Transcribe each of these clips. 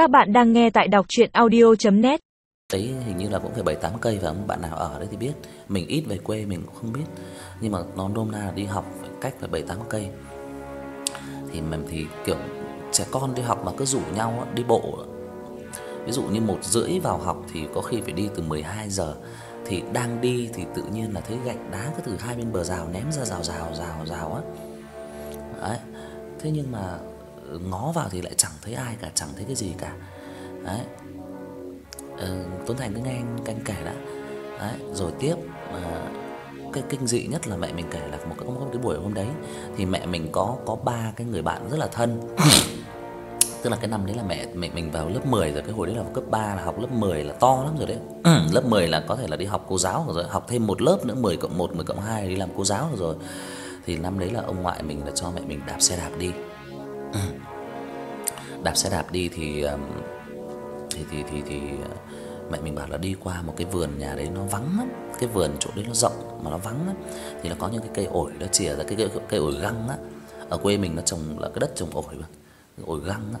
Các bạn đang nghe tại đọc chuyện audio.net Đấy hình như là cũng phải 7 8 cây và bạn nào ở đấy thì biết. Mình ít về quê, mình cũng không biết. Nhưng mà nó nôm na là đi học phải cách phải 7 8 cây. Thì mình thì kiểu trẻ con đi học mà cứ rủ nhau đi bộ. Ví dụ như một rưỡi vào học thì có khi phải đi từ 12 giờ thì đang đi thì tự nhiên là thấy gạch đá cứ từ hai bên bờ rào ném ra rào rào rào rào á. Đấy. Thế nhưng mà ngó vào thì lại chẳng thấy ai cả, chẳng thấy cái gì cả. Đấy. Ờ, Tuấn Thành cứ nghe anh canh kể đã. Đấy, rồi tiếp à, cái kinh dị nhất là mẹ mình kể là một cái một cái buổi hôm đấy thì mẹ mình có có ba cái người bạn rất là thân. Tức là cái năm đấy là mẹ mẹ mình vào lớp 10 rồi, cái hồi đấy là cấp 3 là học lớp 10 là to lắm rồi đấy. Ừ, lớp 10 là có thể là đi học cô giáo rồi, học thêm một lớp nữa 10 cộng 1 10 cộng 2 đi làm cô giáo rồi. Thì năm đấy là ông ngoại mình là cho mẹ mình đạp xe đạp đi. Đạp xe đạp đi thì thì thì thì thì ờ, mẹ mình bảo là đi qua một cái vườn nhà đấy nó vắng lắm, cái vườn chỗ đấy nó rộng mà nó vắng lắm. Thì nó có những cái cây ổi nó chìa ra cái cây, cây ổi găng á. Ở quê mình nó trồng là cái đất trồng ổi mà. Cái ổi găng á.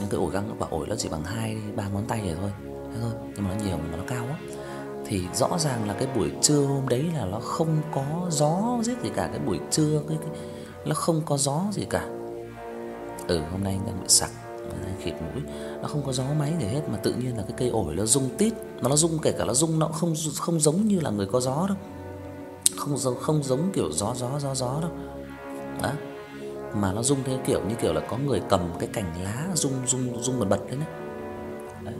Những cái ổi găng và ổi nó chỉ bằng hai ba ngón tay vậy thôi. Thế thôi, nhưng mà nó nhiều mà nó cao á. Thì rõ ràng là cái buổi trưa hôm đấy là nó không có gió giết gì cả, cái buổi trưa cái, cái nó không có gió gì cả. Ừ, hôm nay anh đang bị sặc, khịt mũi. Nó không có gió máy gì hết mà tự nhiên là cái cây ổi nó rung tít, mà nó rung kể cả nó rung nó không không giống như là người có gió đâu. Không giống không giống kiểu gió gió gió gió đâu. Đó. Mà nó rung theo kiểu như kiểu là có người cầm cái cành lá rung rung rung bật bật lên đấy. Đấy.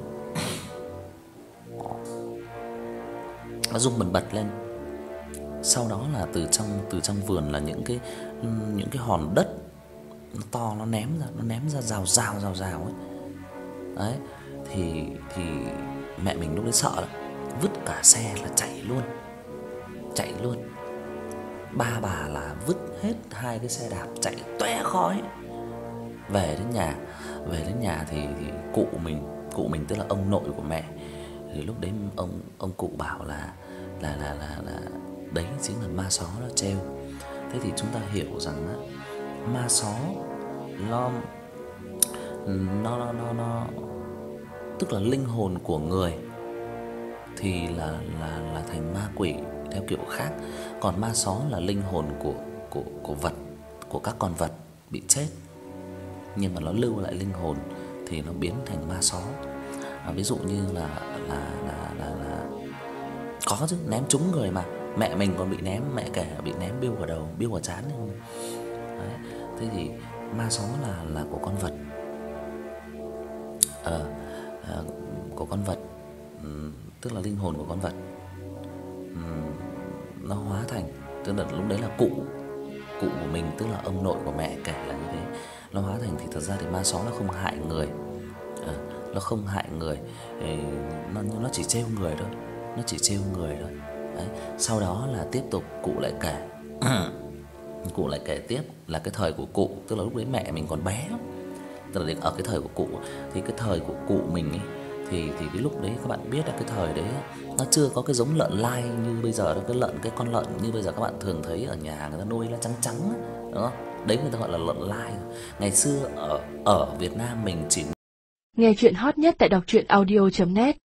Nó rung bật bật lên. Sau đó là từ trong từ trong vườn là những cái những cái hòn đất nó to nó ném ra, nó ném ra rào rào rào rào ấy. Đấy, thì thì mẹ mình lúc đấy sợ lắm, vứt cả xe là chạy luôn. Chạy luôn. Ba bà là vứt hết hai cái xe đạp chạy toe khói. Về đến nhà, về đến nhà thì thì cụ mình, cụ mình tức là ông nội của mẹ. Thì lúc đấy ông ông cụ bảo là là là là là đấy chính là ma só nó treo Thế thì chúng ta hiểu rằng á ma só nó nó nó nó, nó tức là linh hồn của người thì là là là thành ma quỷ theo kiểu khác, còn ma só là linh hồn của của của vật, của các con vật bị chết. Nhưng mà nó lưu lại linh hồn thì nó biến thành ma só. À, ví dụ như là là là là, là có chứ, ném trúng người mà. Mẹ mình còn bị ném, mẹ kể bị ném biêu vào đầu, biêu vào trán không. Đấy. Thế thì ma só là là của con vật. Ờ à, của con vật ừm, tức là linh hồn của con vật. Ừm, nó hóa thành tức là lúc đấy là cụ cụ của mình tức là ông nội của mẹ kể là như thế. Nó hóa thành thì thật ra thì ma só nó không hại người. Ờ, nó không hại người. Ê, nó nó chỉ trêu người thôi. Nó chỉ trêu người thôi. Đấy, sau đó là tiếp tục cụ lại kể cụ lại kể tiếp là cái thời của cụ, tức là lúc đấy mẹ mình còn bé. Tức là ở cái thời của cụ thì cái thời của cụ mình ấy thì thì cái lúc đấy các bạn biết là cái thời đấy nó chưa có cái giống lợn lai như bây giờ đâu, cái lợn cái con lợn như bây giờ các bạn thường thấy ở nhà người ta nuôi nó trắng trắng đúng không? Đấy người ta gọi là lợn lai. Ngày xưa ở ở Việt Nam mình chỉ Nghe chuyện hot nhất tại đọc truyện audio.net